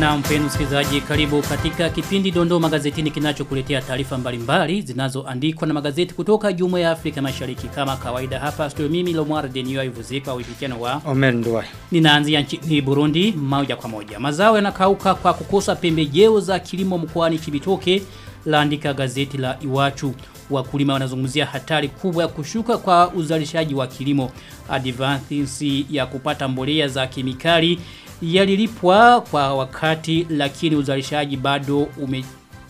Na mpenu msikilizaji karibu katika kipindi dondoo magazetini kinachokuletea taarifa mbalimbali zinazoandikwa na magazeti kutoka Jumuiya ya Afrika Mashariki kama kawaida hapa studio mimi Lomar Denio Ivuzipa ushirikiano wa Omer Nduwai. Ninaanzia nchini Burundi moja kwa moja. Mazao yanakauka kwa kukosa pembejeo za kilimo mkoani Kibitoke laandika gazeti la Iwachu. Wakulima wanazungumzia hatari kubwa ya kushuka kwa uzalishaji wa kilimo. advances ya kupata mbolea za kemikali yalilipwa kwa wakati lakini uzalishaji bado ume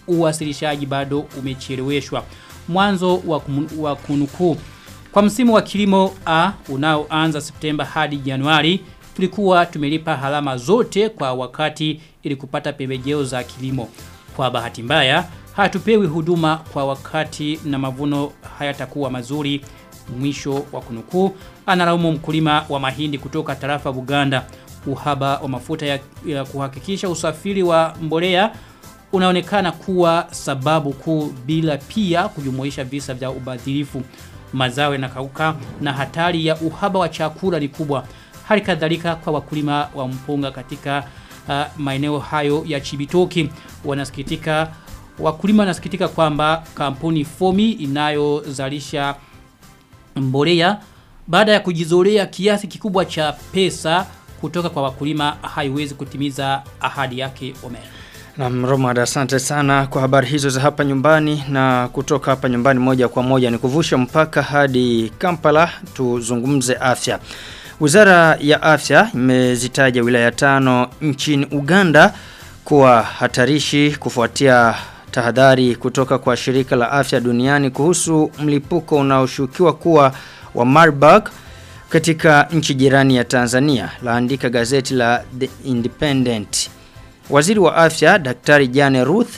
uwasilishaji bado umecheleweshwa. Mwanzo wa, kunukuu kwa msimu wa kilimo A unaoanza Septemba hadi Januari tulikuwa tumelipa halama zote kwa wakati ili kupata pembejeo za kilimo. Kwa bahati mbaya hatupewi huduma kwa wakati na mavuno hayatakuwa mazuri mwisho wa kunukuu analaumu mkulima wa mahindi kutoka tarafa Buganda uhaba wa mafuta ya, ya kuhakikisha usafiri wa mbolea unaonekana kuwa sababu kuu bila pia kujumuisha visa vya ubadhirifu mazao yanakauka na hatari ya uhaba wa chakula ni kubwa. Hali kadhalika kwa wakulima wa mpunga katika uh, maeneo hayo ya Chibitoki wanasikitika wakulima wanasikitika kwamba kampuni Fomi inayozalisha mbolea baada ya kujizolea kiasi kikubwa cha pesa kutoka kwa wakulima haiwezi kutimiza ahadi yake Omer. Na Romad asante sana kwa habari hizo za hapa nyumbani na kutoka hapa nyumbani moja kwa moja ni kuvusha mpaka hadi Kampala tuzungumze afya. Wizara ya afya imezitaja wilaya tano nchini Uganda kuwa hatarishi kufuatia tahadhari kutoka kwa shirika la afya duniani kuhusu mlipuko unaoshukiwa kuwa wa Marburg katika nchi jirani ya Tanzania laandika gazeti la The Independent. Waziri wa afya Daktari Jane Ruth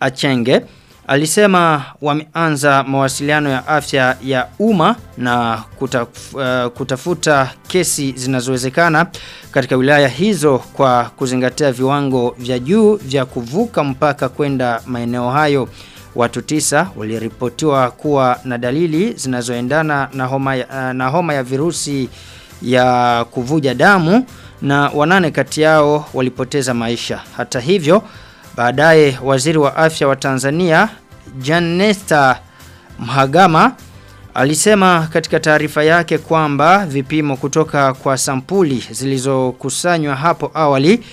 Achenge alisema wameanza mawasiliano ya afya ya umma na kutaf, uh, kutafuta kesi zinazowezekana katika wilaya hizo kwa kuzingatia viwango vya juu vya kuvuka mpaka kwenda maeneo hayo. Watu tisa waliripotiwa kuwa na dalili zinazoendana na homa ya, na homa ya virusi ya kuvuja damu na wanane kati yao walipoteza maisha. Hata hivyo, baadaye waziri wa afya wa Tanzania Janesta Mhagama alisema katika taarifa yake kwamba vipimo kutoka kwa sampuli zilizokusanywa hapo awali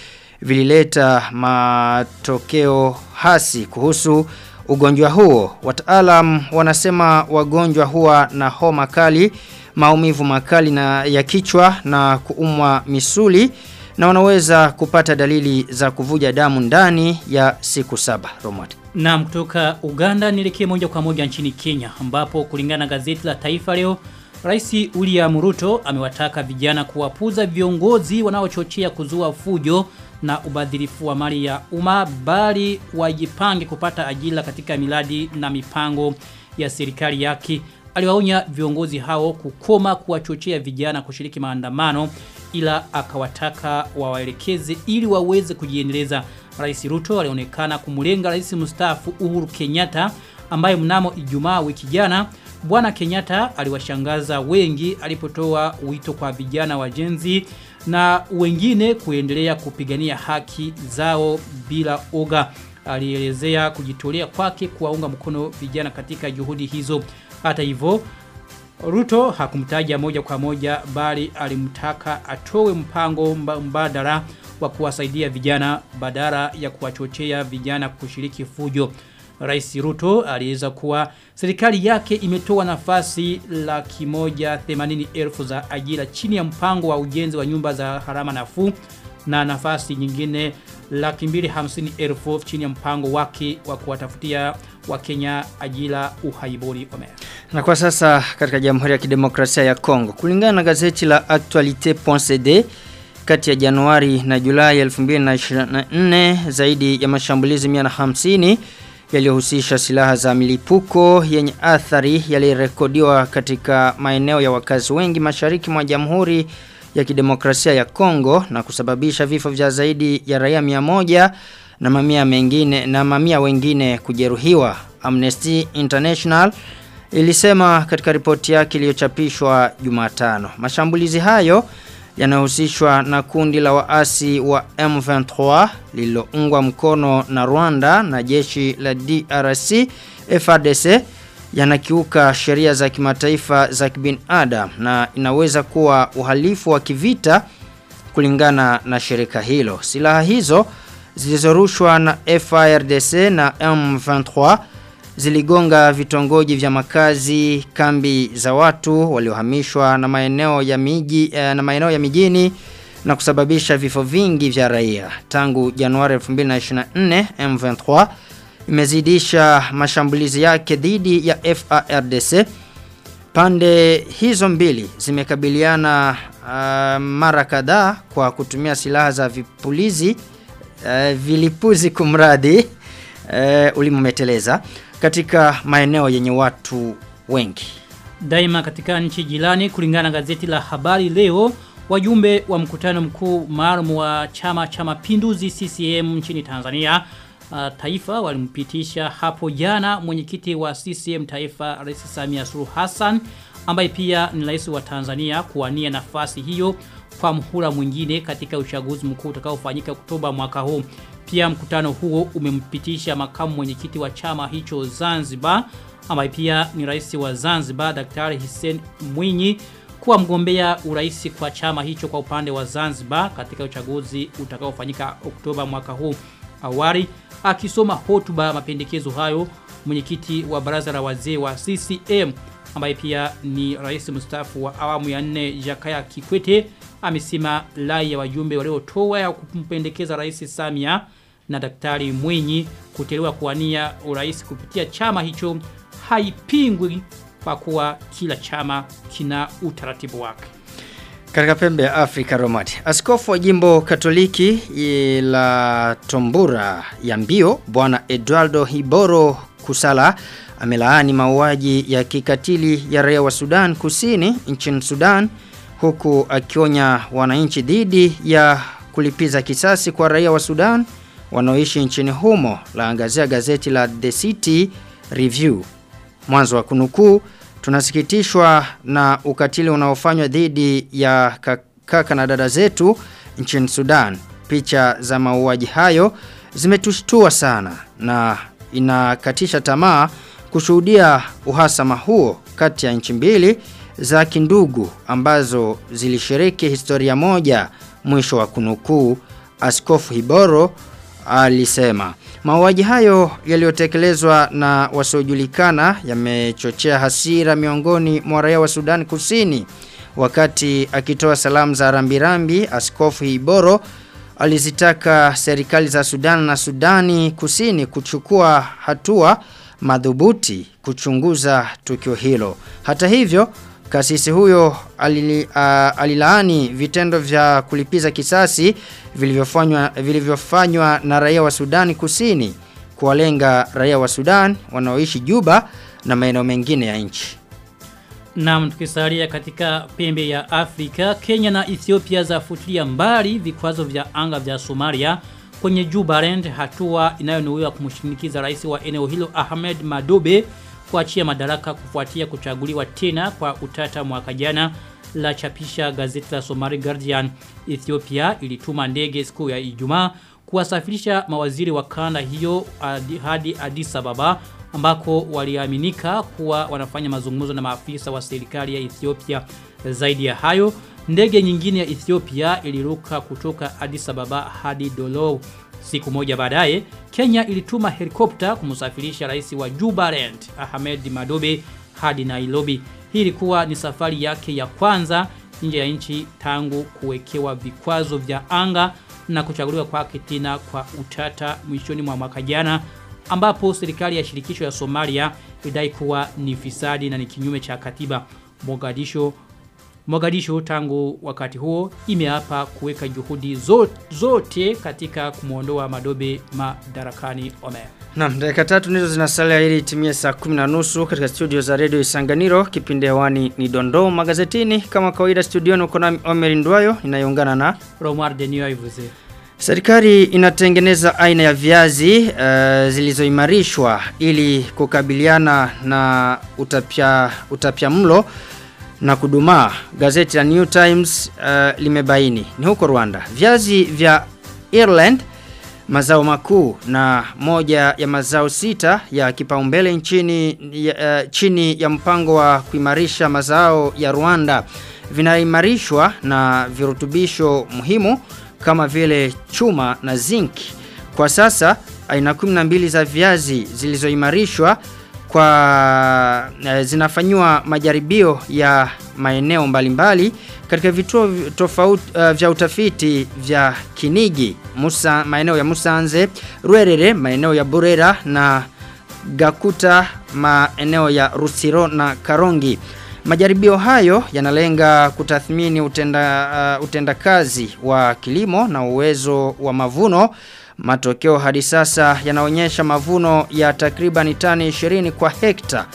vilileta matokeo hasi kuhusu ugonjwa huo. Wataalam wanasema wagonjwa huwa na homa kali, maumivu makali na ya kichwa na kuumwa misuli na wanaweza kupata dalili za kuvuja damu ndani ya siku saba. Romad. Na kutoka Uganda nielekee moja kwa moja nchini Kenya ambapo kulingana na gazeti la Taifa leo Rais William Ruto amewataka vijana kuwapuza viongozi wanaochochea kuzua fujo na ubadhirifu wa mali ya umma bali wajipange kupata ajira katika miradi na mipango ya serikali yake. Aliwaonya viongozi hao kukoma kuwachochea vijana kushiriki maandamano ila akawataka wawaelekeze ili waweze kujiendeleza. Rais Ruto alionekana kumlenga rais mstaafu Uhuru Kenyatta ambaye mnamo Ijumaa wiki jana Bwana Kenyatta aliwashangaza wengi alipotoa wito kwa vijana wa wajenzi na wengine kuendelea kupigania haki zao bila oga. Alielezea kujitolea kwake kuwaunga mkono vijana katika juhudi hizo. Hata hivyo Ruto hakumtaja moja kwa moja bali alimtaka atowe mpango mbadala wa kuwasaidia vijana badala ya kuwachochea vijana kushiriki fujo. Rais Ruto aliweza kuwa serikali yake imetoa nafasi laki moja themanini elfu za ajira chini ya mpango wa ujenzi wa nyumba za harama nafuu na nafasi nyingine laki mbili hamsini elfu chini ya mpango wake wa kuwatafutia wakenya ajira uhaibori omea. Na kwa sasa katika Jamhuri ya Kidemokrasia ya Kongo, kulingana na gazeti la Actualite.cd kati ya Januari na Julai 2024 zaidi ya mashambulizi 150 yaliyohusisha silaha za milipuko yenye athari yalirekodiwa katika maeneo ya wakazi wengi mashariki mwa Jamhuri ya Kidemokrasia ya Kongo na kusababisha vifo vya zaidi ya raia 100 na mamia mengine na mamia wengine kujeruhiwa. Amnesty International ilisema katika ripoti yake iliyochapishwa Jumatano. Mashambulizi hayo yanahusishwa na kundi la waasi wa M23 lililoungwa mkono na Rwanda na jeshi la DRC FARDC yanakiuka sheria za kimataifa za kibinadamu na inaweza kuwa uhalifu wa kivita kulingana na shirika hilo. Silaha hizo zilizorushwa na FARDC na M23 ziligonga vitongoji vya makazi kambi za watu waliohamishwa na maeneo ya miji eh, na maeneo ya mijini na kusababisha vifo vingi vya raia. Tangu Januari 2024 M23 imezidisha mashambulizi yake dhidi ya FARDC pande hizo mbili zimekabiliana uh, mara kadhaa kwa kutumia silaha za vipulizi uh, vilipuzi kumradi uh, ulimumeteleza katika maeneo yenye watu wengi. Daima katika nchi jirani kulingana na gazeti la habari leo wajumbe wa mkutano mkuu maalum wa chama cha mapinduzi CCM nchini Tanzania uh, taifa walimpitisha hapo jana mwenyekiti wa CCM taifa Rais Samia Suluhu Hassan ambaye pia ni rais wa Tanzania kuwania nafasi hiyo kwa mhula mwingine katika uchaguzi mkuu utakaofanyika Oktoba mwaka huu. Pia mkutano huo umempitisha makamu mwenyekiti wa chama hicho Zanzibar ambaye pia ni rais wa Zanzibar Daktari Hussein Mwinyi kuwa mgombea urais kwa chama hicho kwa upande wa Zanzibar katika uchaguzi utakaofanyika Oktoba mwaka huu. Awali akisoma hotuba mapendekezo hayo mwenyekiti wa baraza la wazee wa CCM ambaye pia ni rais mstaafu wa awamu ya nne Jakaya Kikwete amesema lai ya wajumbe waliotoa ya kumpendekeza rais Samia na daktari Mwinyi kuteuliwa kuwania urais kupitia chama hicho haipingwi kwa kuwa kila chama kina utaratibu wake. Katika pembe ya Afrika Romati, askofu wa jimbo Katoliki la Tombura ya Mbio, Bwana Eduardo Hiboro Kusala amelaani mauaji ya kikatili ya raia wa Sudan Kusini nchini Sudan huku akionya wananchi dhidi ya kulipiza kisasi kwa raia wa Sudan wanaoishi nchini humo laangazia gazeti la The City Review. Mwanzo wa kunukuu tunasikitishwa na ukatili unaofanywa dhidi ya kaka na dada zetu nchini Sudan. Picha za mauaji hayo zimetushtua sana na inakatisha tamaa kushuhudia uhasama huo kati ya nchi mbili za kindugu ambazo zilishiriki historia moja mwisho wa kunukuu Askofu Hiboro alisema. Mauaji hayo yaliyotekelezwa na wasiojulikana yamechochea hasira miongoni mwa raia wa Sudan Kusini. Wakati akitoa salamu za rambirambi Askofu Hiboro alizitaka serikali za Sudan na Sudani Kusini kuchukua hatua madhubuti kuchunguza tukio hilo. Hata hivyo, kasisi huyo alili, uh, alilaani vitendo vya kulipiza kisasi vilivyofanywa vilivyofanywa na raia wa Sudani Kusini kuwalenga raia wa Sudan wanaoishi Juba na maeneo mengine ya nchi. Na tukisalia katika pembe ya Afrika, Kenya na Ethiopia zafutilia mbali vikwazo vya anga vya Somalia kwenye Jubaland hatua inayonuiwa kumshinikiza rais wa eneo hilo Ahmed Madobe kuachia madaraka kufuatia kuchaguliwa tena kwa utata mwaka jana la chapisha gazeti la Somali Guardian. Ethiopia ilituma ndege siku ya Ijumaa kuwasafirisha mawaziri wa kanda hiyo hadi Addis Ababa ambako waliaminika kuwa wanafanya mazungumzo na maafisa wa serikali ya Ethiopia. Zaidi ya hayo ndege nyingine ya Ethiopia iliruka kutoka Addis Ababa hadi Dolow siku moja baadaye Kenya ilituma helikopta kumsafirisha rais wa Jubaland Ahmed Madobe hadi Nairobi. Hii ilikuwa ni safari yake ya kwanza nje ya nchi tangu kuwekewa vikwazo vya anga na kuchaguliwa kwake tena kwa utata mwishoni mwa mwaka jana ambapo serikali ya shirikisho ya Somalia idai kuwa ni fisadi na ni kinyume cha katiba Mogadisho Mogadishu tangu wakati huo imeapa kuweka juhudi zo- zote katika kumwondoa Madobe madarakani Omer. Naam, dakika tatu ndizo zinasalia ili itimie saa 10:30 katika studio za Radio Isanganiro. Kipindi hewani ni Dondoo magazetini. Kama kawaida studioni uko nami Omer Ndwayo inayoungana na Romar Denio Ivuze. Serikali inatengeneza aina ya viazi uh, zilizoimarishwa ili kukabiliana na utapia, utapia mlo na kudumaa. Gazeti la New Times uh, limebaini. Ni huko Rwanda. Viazi vya Ireland mazao makuu na moja ya mazao sita ya kipaumbele nchini ya, uh, chini ya mpango wa kuimarisha mazao ya Rwanda vinaimarishwa na virutubisho muhimu kama vile chuma na zinc. Kwa sasa aina 12 za viazi zilizoimarishwa kwa uh, zinafanywa majaribio ya maeneo mbalimbali katika vituo tofauti uh, vya utafiti vya Kinigi, Musa, maeneo ya Musanze, Rwerere, maeneo ya Burera na Gakuta, maeneo ya Rusiro na Karongi. Majaribio hayo yanalenga kutathmini utenda, uh, utendakazi wa kilimo na uwezo wa mavuno. Matokeo hadi sasa yanaonyesha mavuno ya takriban tani 20 kwa hekta.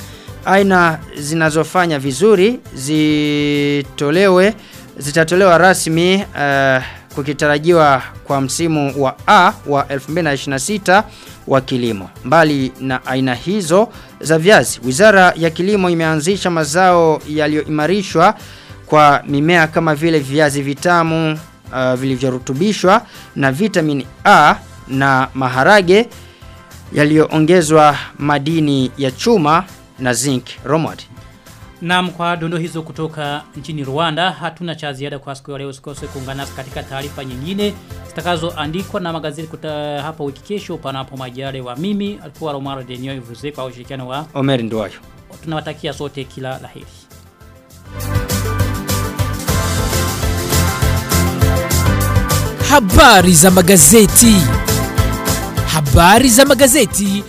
Aina zinazofanya vizuri zitolewe zitatolewa rasmi uh, kukitarajiwa kwa msimu wa A wa 2026 wa kilimo. Mbali na aina hizo za viazi, Wizara ya Kilimo imeanzisha mazao yaliyoimarishwa kwa mimea kama vile viazi vitamu uh, vilivyorutubishwa na vitamini A na maharage yaliyoongezwa madini ya chuma na zinc. Romod. Naam kwa dondo hizo kutoka nchini Rwanda hatuna cha ziada kwa siku ya leo usikose kuungana katika taarifa nyingine zitakazoandikwa na magazeti kuta hapa wiki kesho panapo majare wa mimi alikuwa Romaro Denio Ivuze kwa ushirikiano wa Omer Ndwayo. tunawatakia sote kila la heri. Habari za magazeti. Habari za magazeti